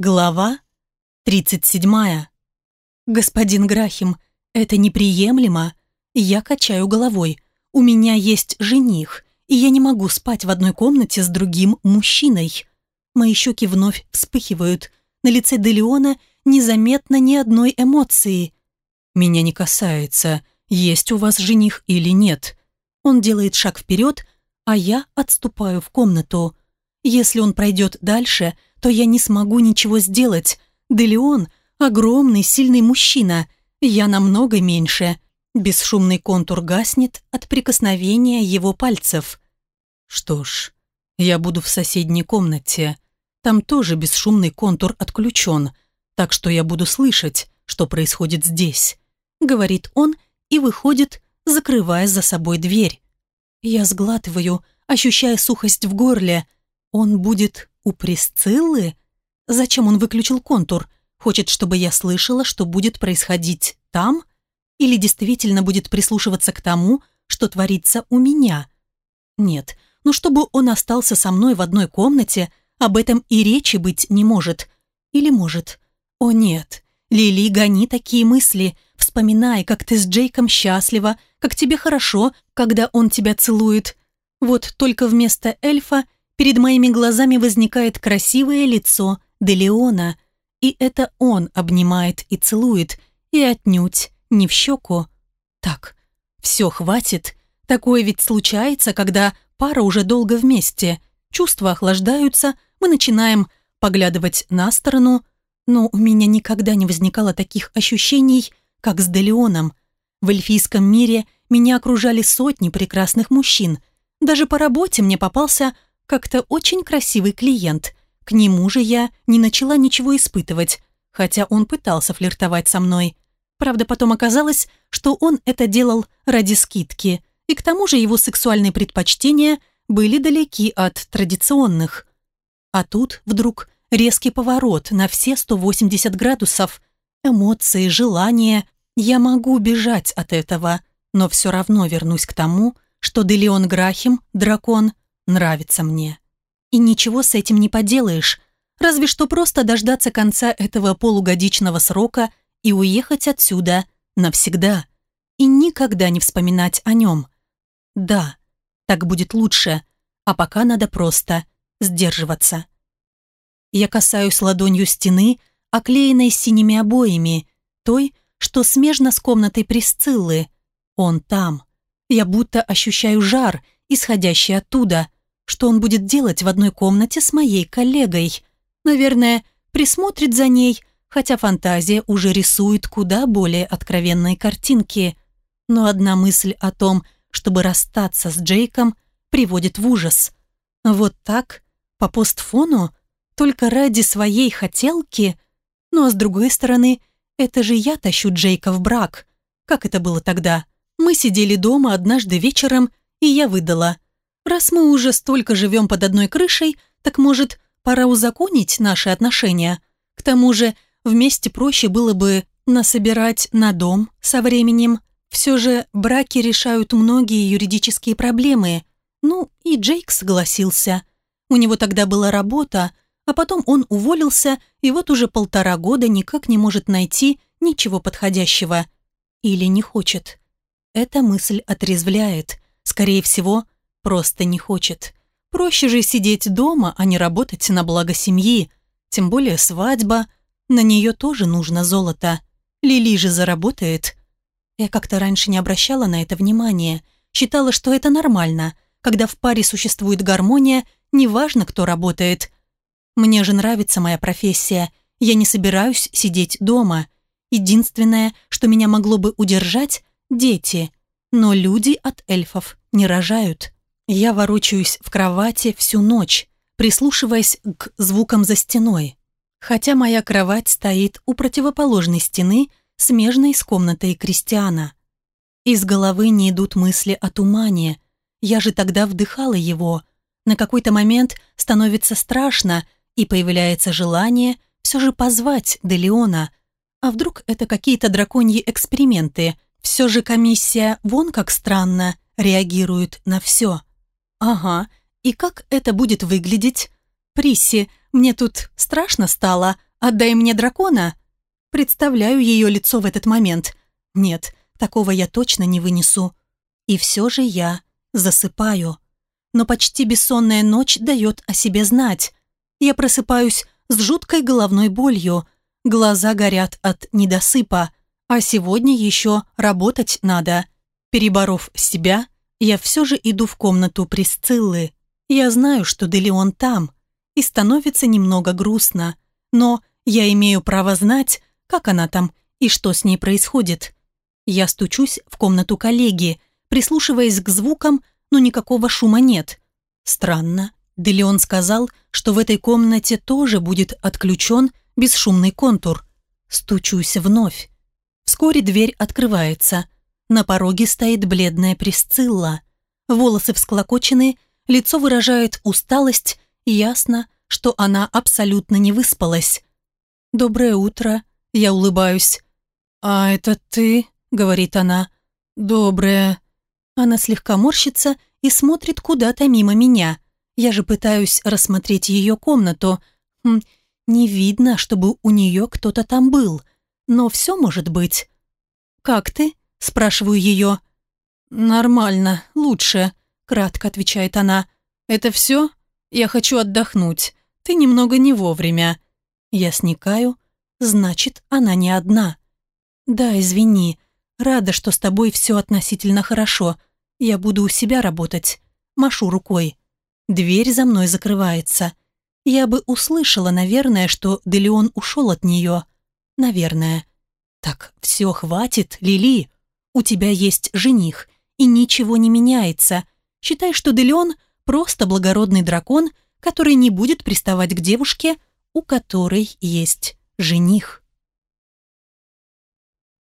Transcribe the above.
Глава 37. «Господин Грахим, это неприемлемо. Я качаю головой. У меня есть жених, и я не могу спать в одной комнате с другим мужчиной». Мои щеки вновь вспыхивают. На лице Делеона незаметно ни одной эмоции. «Меня не касается, есть у вас жених или нет». Он делает шаг вперед, а я отступаю в комнату. Если он пройдет дальше – то я не смогу ничего сделать. Да — огромный, сильный мужчина. Я намного меньше. Бесшумный контур гаснет от прикосновения его пальцев. Что ж, я буду в соседней комнате. Там тоже бесшумный контур отключен, так что я буду слышать, что происходит здесь. Говорит он и выходит, закрывая за собой дверь. Я сглатываю, ощущая сухость в горле. Он будет у Присциллы? Зачем он выключил контур? Хочет, чтобы я слышала, что будет происходить там? Или действительно будет прислушиваться к тому, что творится у меня? Нет, но чтобы он остался со мной в одной комнате, об этом и речи быть не может. Или может? О нет, Лили, гони такие мысли. Вспоминай, как ты с Джейком счастлива, как тебе хорошо, когда он тебя целует. Вот только вместо эльфа – Перед моими глазами возникает красивое лицо Делеона, и это он обнимает и целует, и отнюдь не в щеку. Так, все хватит. Такое ведь случается, когда пара уже долго вместе. Чувства охлаждаются, мы начинаем поглядывать на сторону, но у меня никогда не возникало таких ощущений, как с Делеоном. В эльфийском мире меня окружали сотни прекрасных мужчин. Даже по работе мне попался как-то очень красивый клиент. К нему же я не начала ничего испытывать, хотя он пытался флиртовать со мной. Правда, потом оказалось, что он это делал ради скидки, и к тому же его сексуальные предпочтения были далеки от традиционных. А тут вдруг резкий поворот на все 180 градусов, эмоции, желания. Я могу бежать от этого, но все равно вернусь к тому, что Делеон Грахим, дракон, нравится мне. И ничего с этим не поделаешь, разве что просто дождаться конца этого полугодичного срока и уехать отсюда навсегда. И никогда не вспоминать о нем. Да, так будет лучше, а пока надо просто сдерживаться. Я касаюсь ладонью стены, оклеенной синими обоями, той, что смежно с комнатой Присциллы. Он там. Я будто ощущаю жар, исходящий оттуда, что он будет делать в одной комнате с моей коллегой. Наверное, присмотрит за ней, хотя фантазия уже рисует куда более откровенные картинки. Но одна мысль о том, чтобы расстаться с Джейком, приводит в ужас. Вот так, по постфону, только ради своей хотелки? Ну а с другой стороны, это же я тащу Джейка в брак. Как это было тогда? Мы сидели дома однажды вечером, и я выдала – Раз мы уже столько живем под одной крышей, так, может, пора узаконить наши отношения. К тому же, вместе проще было бы насобирать на дом со временем. Все же браки решают многие юридические проблемы. Ну, и Джейк согласился. У него тогда была работа, а потом он уволился, и вот уже полтора года никак не может найти ничего подходящего. Или не хочет. Эта мысль отрезвляет. Скорее всего, просто не хочет. Проще же сидеть дома, а не работать на благо семьи. Тем более свадьба. На нее тоже нужно золото. Лили же заработает. Я как-то раньше не обращала на это внимания. Считала, что это нормально. Когда в паре существует гармония, неважно, кто работает. Мне же нравится моя профессия. Я не собираюсь сидеть дома. Единственное, что меня могло бы удержать – дети. Но люди от эльфов не рожают. Я ворочаюсь в кровати всю ночь, прислушиваясь к звукам за стеной, хотя моя кровать стоит у противоположной стены, смежной с комнатой Кристиана. Из головы не идут мысли о тумане. Я же тогда вдыхала его. На какой-то момент становится страшно, и появляется желание все же позвать Делеона. А вдруг это какие-то драконьи эксперименты? Все же комиссия вон как странно реагирует на все. «Ага, и как это будет выглядеть?» Приси? мне тут страшно стало. Отдай мне дракона!» Представляю ее лицо в этот момент. «Нет, такого я точно не вынесу». И все же я засыпаю. Но почти бессонная ночь дает о себе знать. Я просыпаюсь с жуткой головной болью. Глаза горят от недосыпа. А сегодня еще работать надо. Переборов себя, я все же иду в комнату Присциллы. Я знаю, что Делеон там, и становится немного грустно. Но я имею право знать, как она там и что с ней происходит. Я стучусь в комнату коллеги, прислушиваясь к звукам, но никакого шума нет. Странно. Делеон сказал, что в этой комнате тоже будет отключен бесшумный контур. Стучусь вновь. Вскоре дверь открывается. На пороге стоит бледная Присцилла. Волосы всклокочены, лицо выражает усталость, ясно, что она абсолютно не выспалась. «Доброе утро», — я улыбаюсь. «А это ты?» — говорит она. «Доброе». Она слегка морщится и смотрит куда-то мимо меня. Я же пытаюсь рассмотреть ее комнату. Хм, не видно, чтобы у нее кто-то там был. Но все может быть. «Как ты?» Спрашиваю ее. «Нормально, лучше», — кратко отвечает она. «Это все? Я хочу отдохнуть. Ты немного не вовремя». Я сникаю. Значит, она не одна. «Да, извини. Рада, что с тобой все относительно хорошо. Я буду у себя работать». Машу рукой. Дверь за мной закрывается. Я бы услышала, наверное, что Делеон ушел от нее. Наверное. Так, все, хватит, Лили. У тебя есть жених, и ничего не меняется. Считай, что Делеон просто благородный дракон, который не будет приставать к девушке, у которой есть жених.